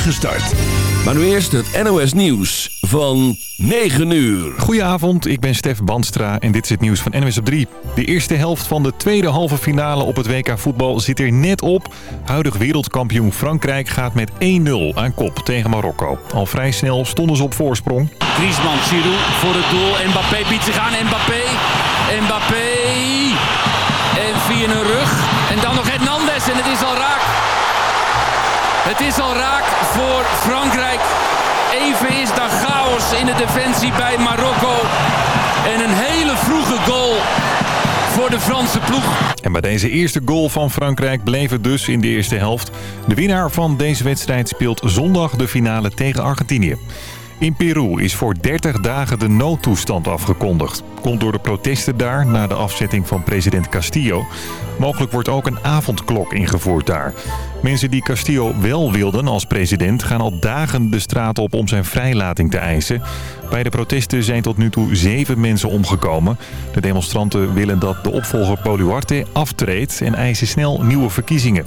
start. Maar nu eerst het NOS Nieuws van 9 uur. Goedenavond, ik ben Stef Bandstra en dit is het nieuws van NOS op 3. De eerste helft van de tweede halve finale op het WK voetbal zit er net op. Huidig wereldkampioen Frankrijk gaat met 1-0 aan kop tegen Marokko. Al vrij snel stonden ze op voorsprong. Griezmann, Giroud voor het doel. Mbappé biedt zich aan. Mbappé. Mbappé. En via een rug. En dan nog Hernandez en het is al raak. Het is al raak defensie bij Marokko. En een hele vroege goal voor de Franse ploeg. En bij deze eerste goal van Frankrijk bleef het dus in de eerste helft. De winnaar van deze wedstrijd speelt zondag de finale tegen Argentinië. In Peru is voor 30 dagen de noodtoestand afgekondigd. Komt door de protesten daar na de afzetting van president Castillo. Mogelijk wordt ook een avondklok ingevoerd daar. Mensen die Castillo wel wilden als president gaan al dagen de straat op om zijn vrijlating te eisen. Bij de protesten zijn tot nu toe zeven mensen omgekomen. De demonstranten willen dat de opvolger Boluarte aftreedt en eisen snel nieuwe verkiezingen.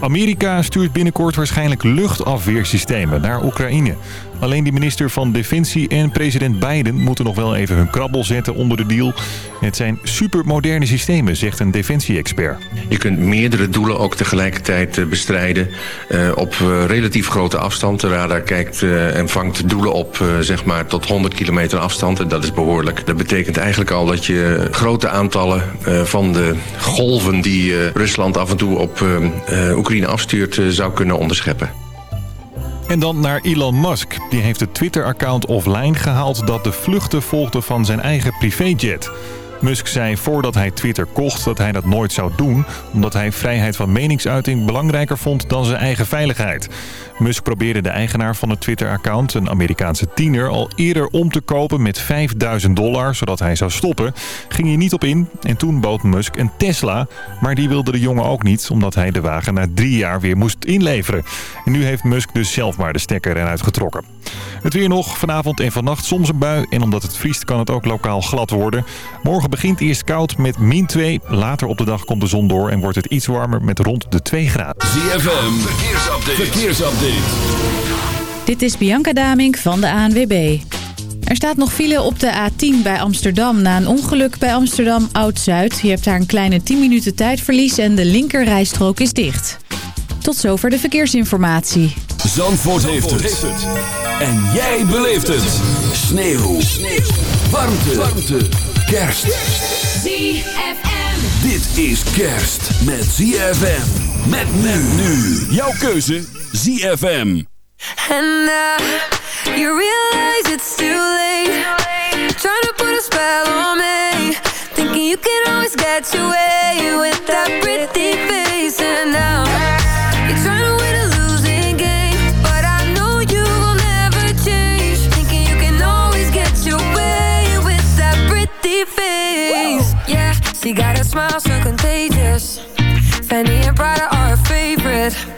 Amerika stuurt binnenkort waarschijnlijk luchtafweersystemen naar Oekraïne. Alleen die minister van Defensie en president Biden moeten nog wel even hun krabbel zetten onder de deal. Het zijn supermoderne systemen, zegt een defensie-expert. Je kunt meerdere doelen ook tegelijkertijd eh, bestrijden uh, op uh, relatief grote afstand. De radar kijkt en vangt doelen op zeg maar tot 100 kilometer afstand en dat is behoorlijk. Dat betekent eigenlijk al dat je grote aantallen van de golven die Rusland af en toe op Oekraïne afstuurt zou kunnen onderscheppen. En dan naar Elon Musk. Die heeft het Twitter-account offline gehaald dat de vluchten volgde van zijn eigen privéjet. Musk zei voordat hij Twitter kocht dat hij dat nooit zou doen... omdat hij vrijheid van meningsuiting belangrijker vond dan zijn eigen veiligheid. Musk probeerde de eigenaar van het Twitter-account, een Amerikaanse tiener... al eerder om te kopen met 5000 dollar, zodat hij zou stoppen. Ging hij niet op in en toen bood Musk een Tesla... maar die wilde de jongen ook niet, omdat hij de wagen na drie jaar weer moest inleveren. En nu heeft Musk dus zelf maar de stekker eruit getrokken. Het weer nog, vanavond en vannacht soms een bui... en omdat het vriest kan het ook lokaal glad worden. Morgen begint eerst koud met min 2. Later op de dag komt de zon door en wordt het iets warmer met rond de 2 graden. ZFM, verkeersupdate. verkeersupdate. Dit is Bianca Damink van de ANWB. Er staat nog file op de A10 bij Amsterdam na een ongeluk bij Amsterdam Oud-Zuid. Je hebt daar een kleine 10 minuten tijdverlies en de linkerrijstrook is dicht. Tot zover de verkeersinformatie. Zandvoort, heeft, het. En jij beleeft het. Sneeuw. Sneeuw. Warmte. Warmte. Kerst. ZFM. Dit is kerst met ZFM. Met men nu. Jouw keuze ZFM. And now you realize it's too late. Trying to put a spell on me. Thinking you can always get your way she got a smile so contagious. Fanny and Prada are her favorite.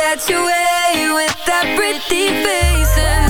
Get your way with that pretty face. And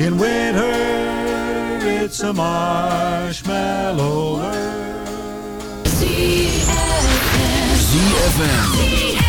In winter it's a marshmallow world. ZFM.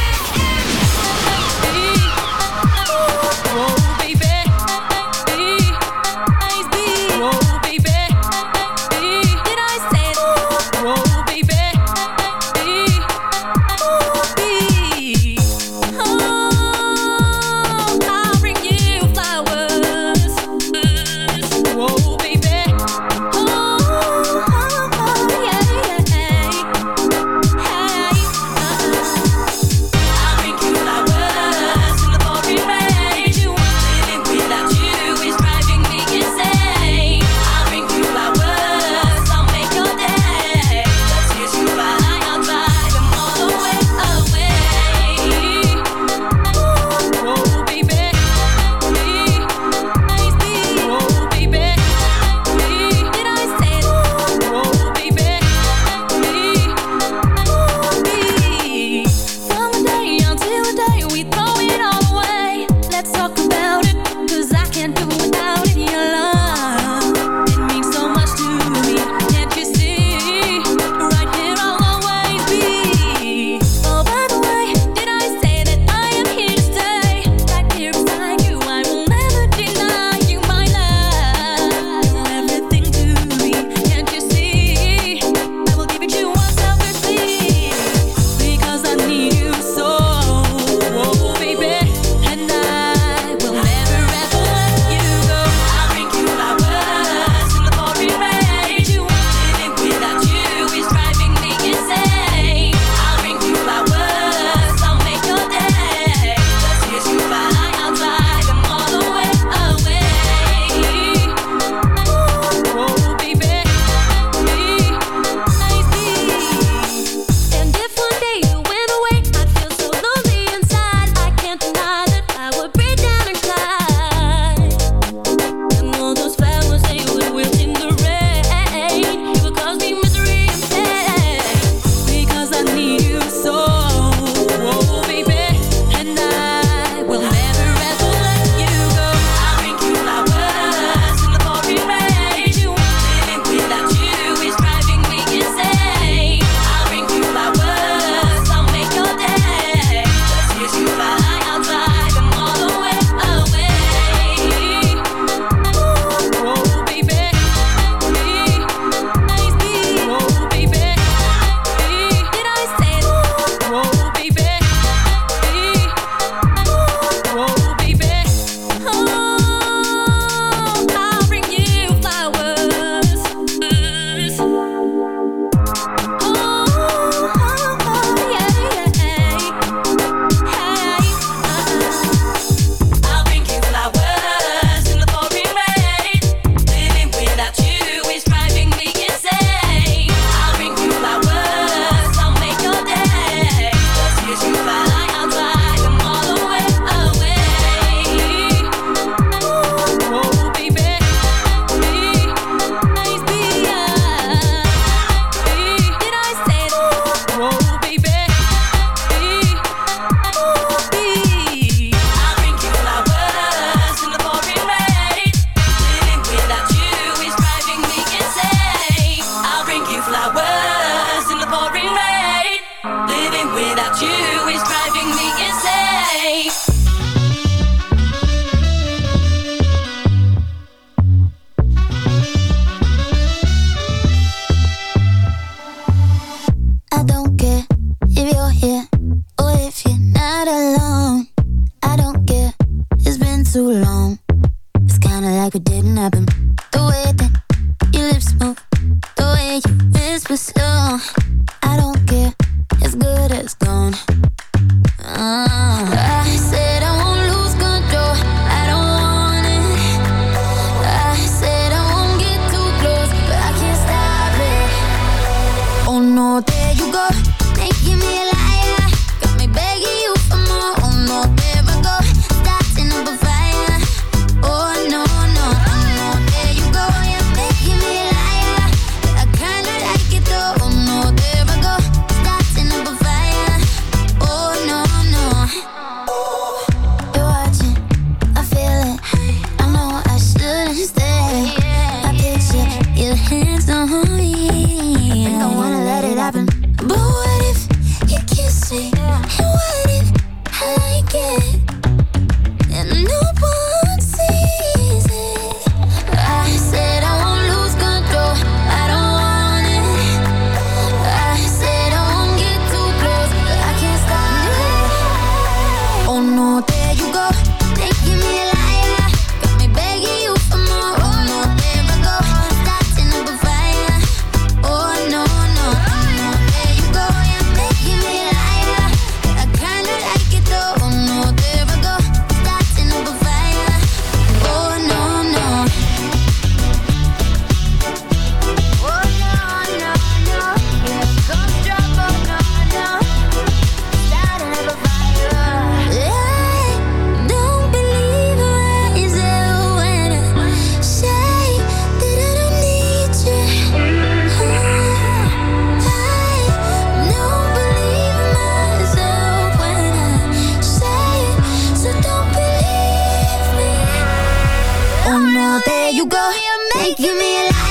making me alive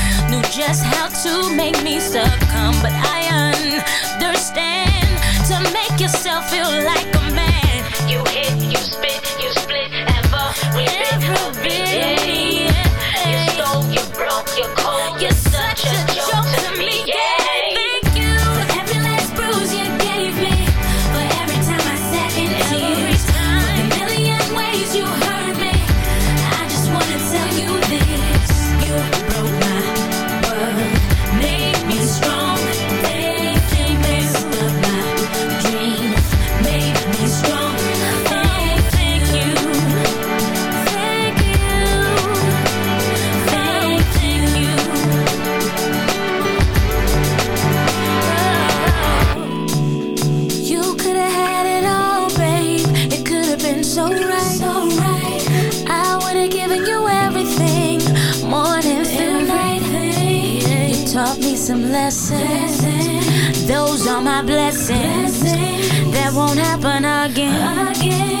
knew just how to make me succumb, but I understand. To make yourself feel like Those are my blessings. That won't happen again.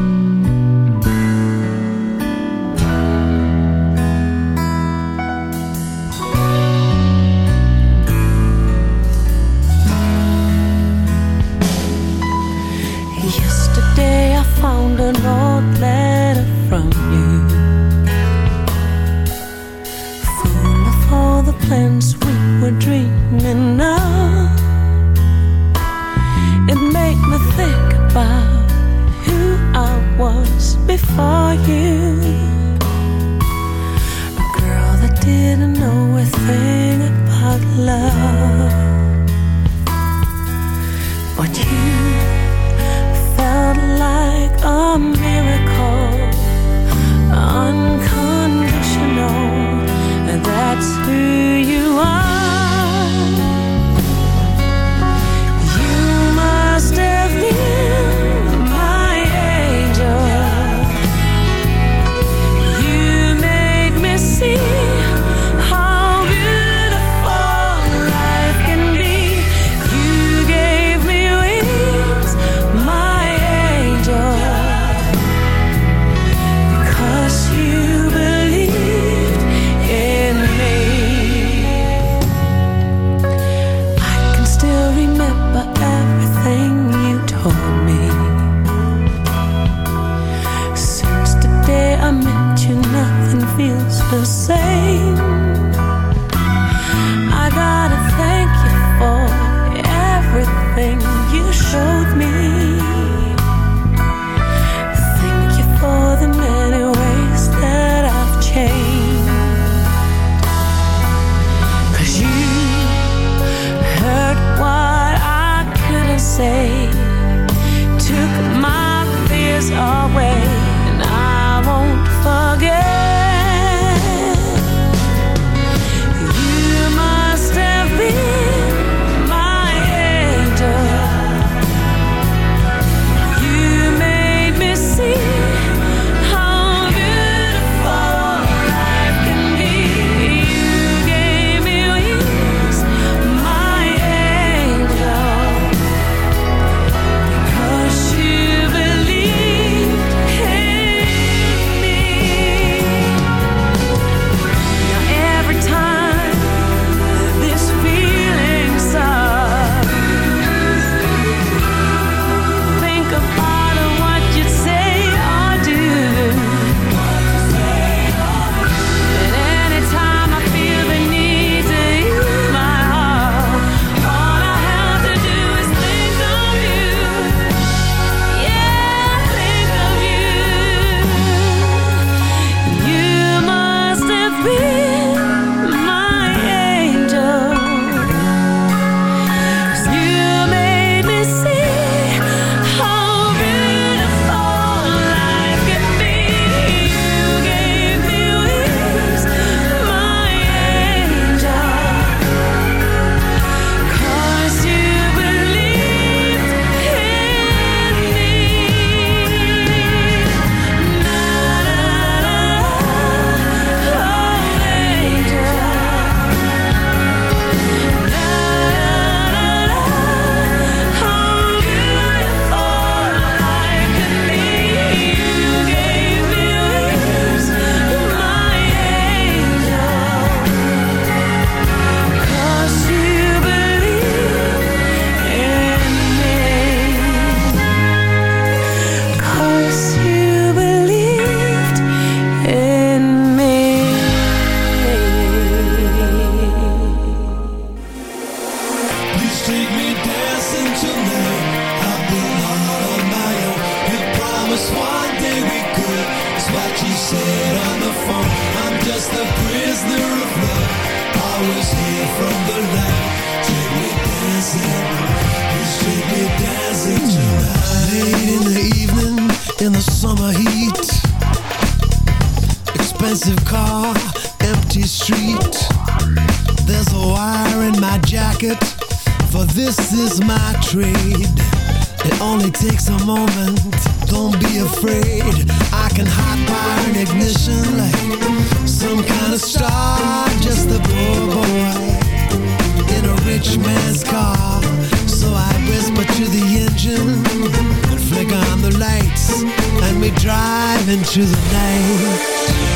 We drive into the night.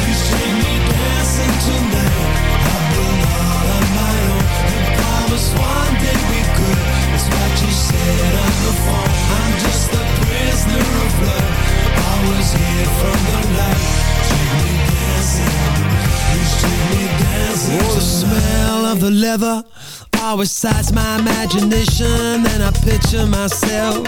You see me dancing tonight. All on my own. You promised one day we could. It's what you said on the phone. I'm just a prisoner of love. Always here from the light. Take me dancing. Take me dancing. Oh, the smell of the leather always excites my imagination. And I picture myself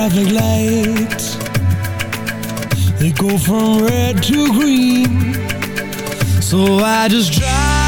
Traffic light. They go from red to green. So I just drive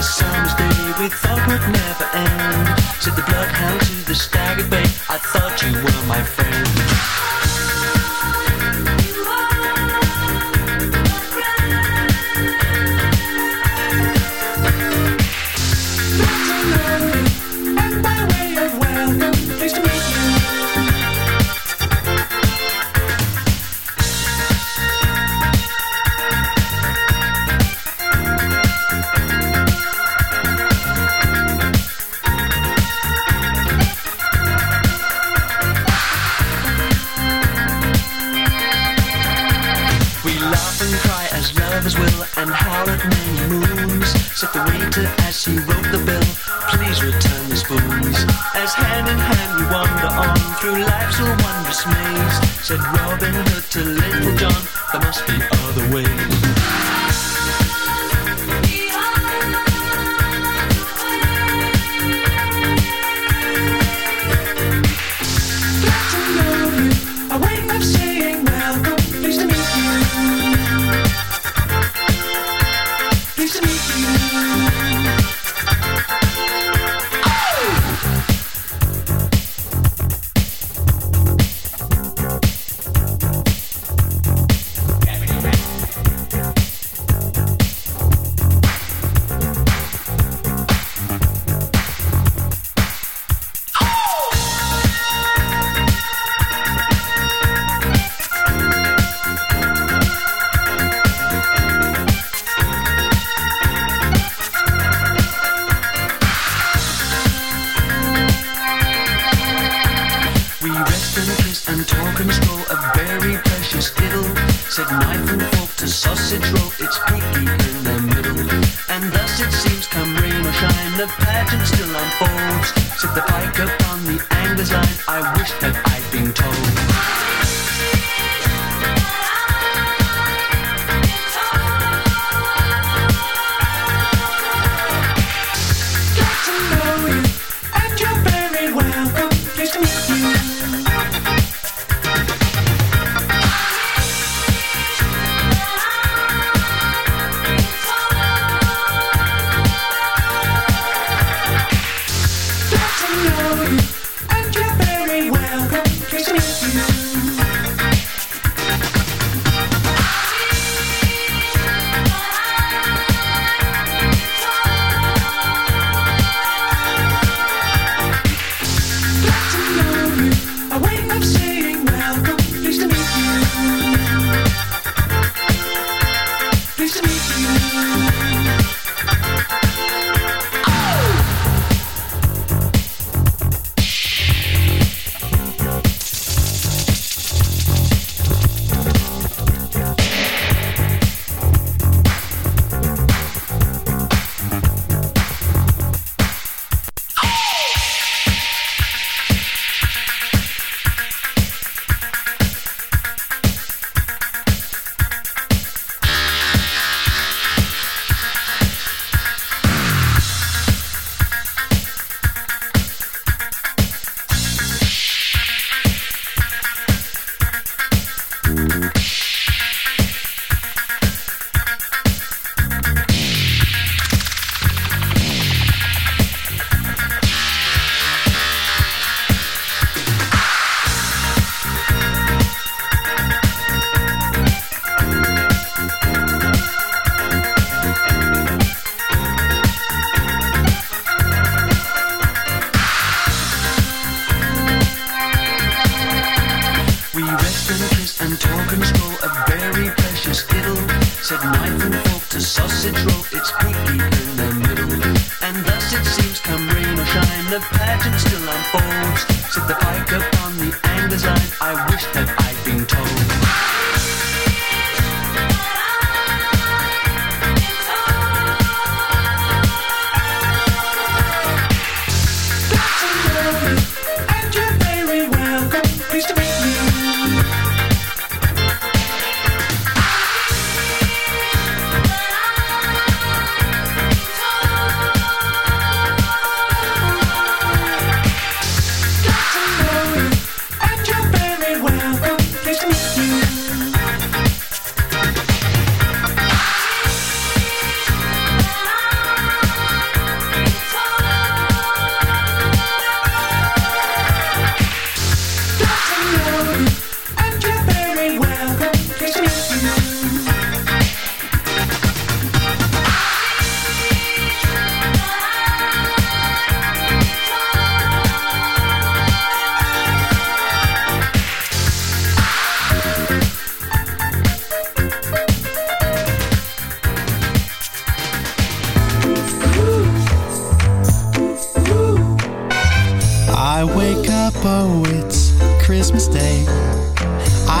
lovely summer's day we thought would never end. Said the bloodhound to the staggered bay. I thought you were my friend. As he wrote the bill, please return the spoons. As hand in hand we wander on through life's wondrous maze. Said Robin and a very precious idyll. Said knife and fork to sausage roll, it's peaky in the middle. And thus it seems, come rain or shine, the pageant still unfolds. Said the pike upon the angler's line, I wish that I'd been told.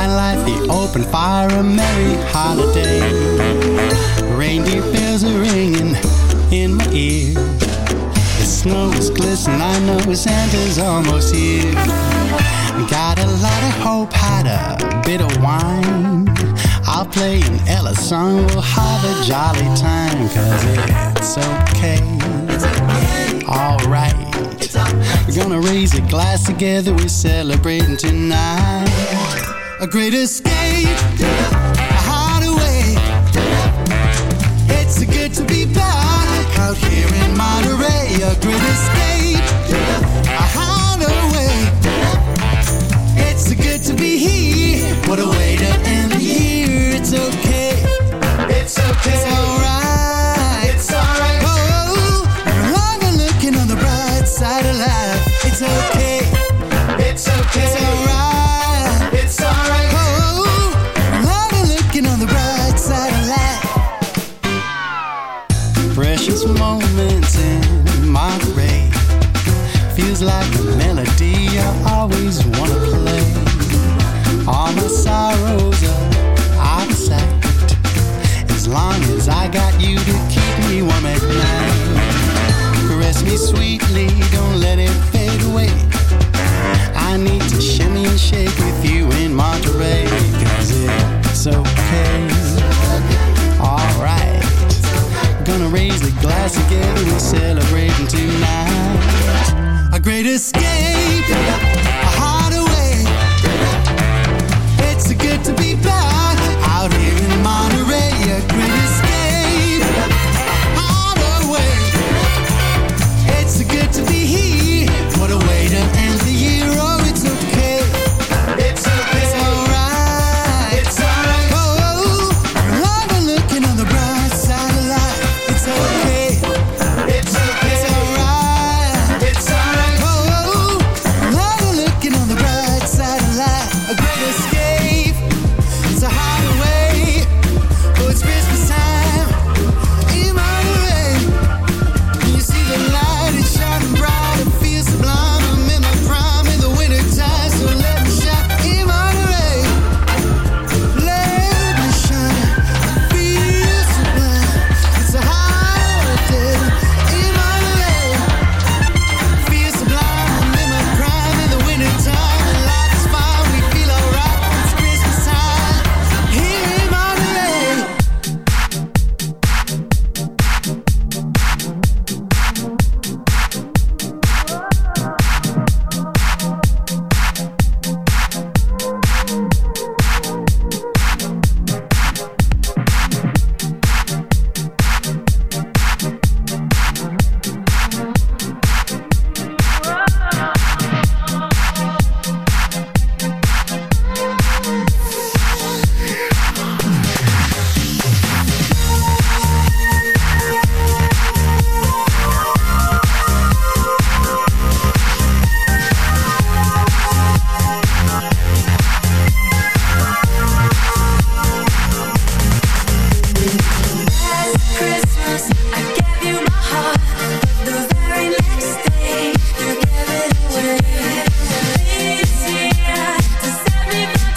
I light the open fire, a merry holiday. Reindeer bells are ringing in my ear. The snow is glistening, I know Santa's almost here. Got a lot of hope, had a bit of wine. I'll play an Ella song, we'll have a jolly time, cause it's okay. Alright. We're gonna raise a glass together, we're celebrating tonight. A great escape, a hideaway. It's good to be back out here in Monterey. A great escape, a hideaway. It's good to be here. What a way to end the year. It's okay. It's okay. It's alright. It's alright. Oh, as looking on the bright side of life. It's okay. It's okay. It's alright. like a melody I always wanna play. All my sorrows are out of sight. As long as I got you to keep me warm at night. Caress me sweetly, don't let it fade away. I need to shimmy and shake with you in Monterey. Cause it's okay. Alright. Gonna raise the glass again, we're celebrating tonight great escape. A hard away. It's good to be back out here in Monterey.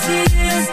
tears.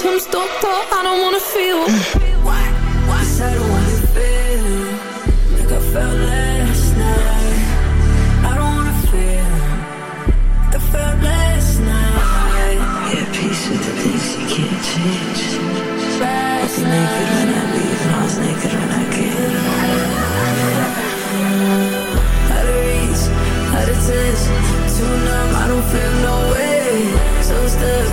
symptoms, doctor. I don't wanna feel. Cause I don't wanna feel like I felt last night. I don't wanna feel like I felt last night. Yeah, peace with the things you can't change. I was naked when I leave, and I was naked when I came. Out of reach, out of touch, too numb, I don't feel no way. So stuck,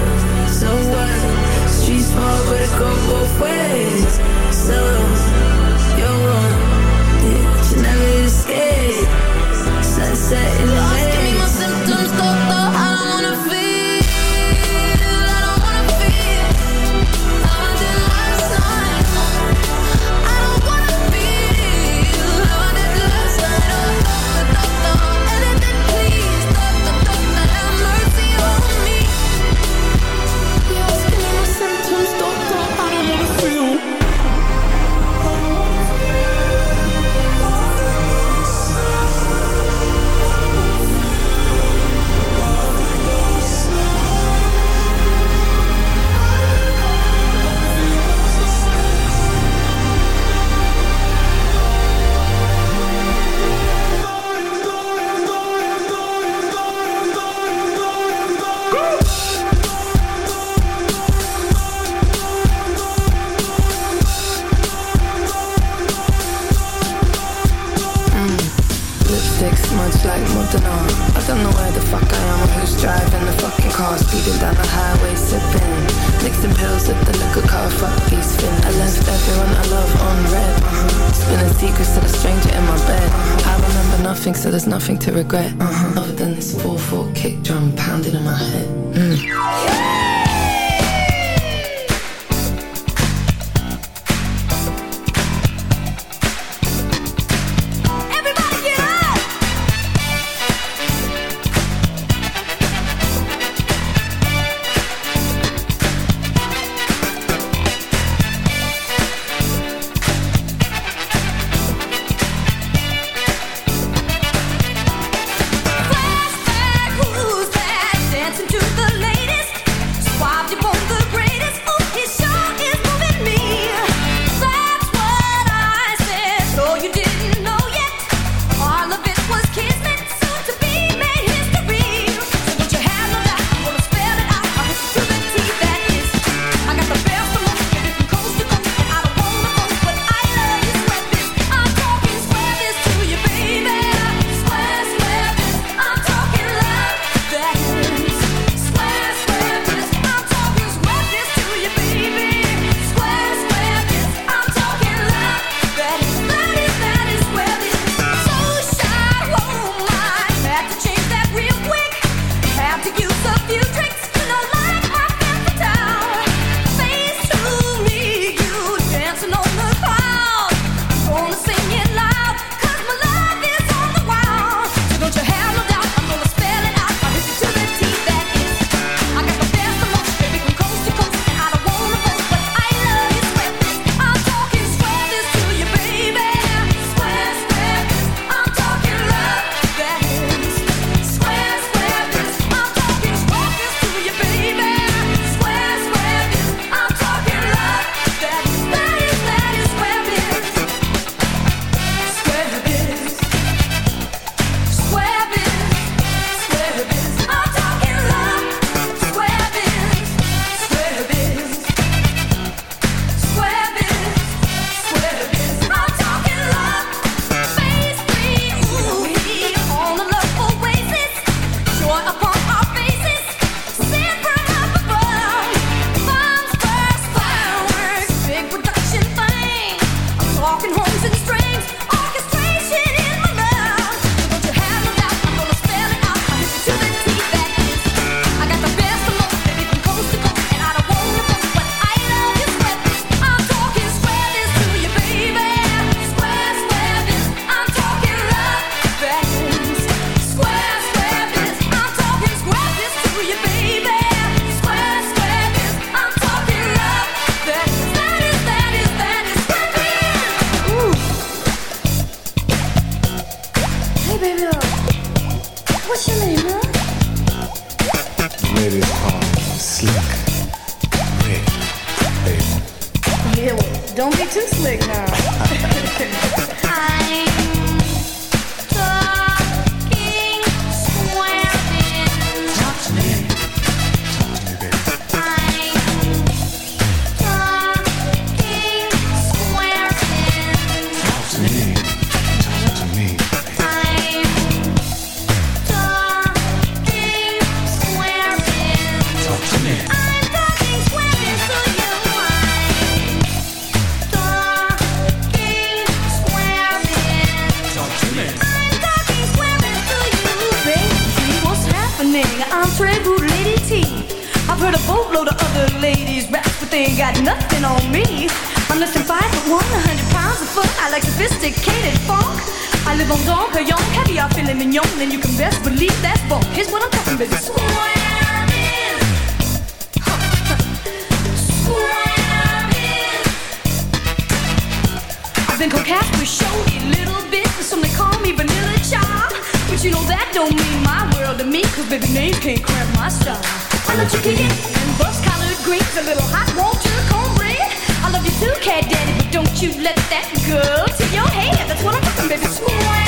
That don't mean my world to me, cause baby names can't cramp my style. I love you, kid, and bus collard greens, a little hot water, cornbread. I love you too, cat daddy, but don't you let that go to your head. That's what I'm talking, baby. Swear it.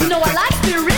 You know I like to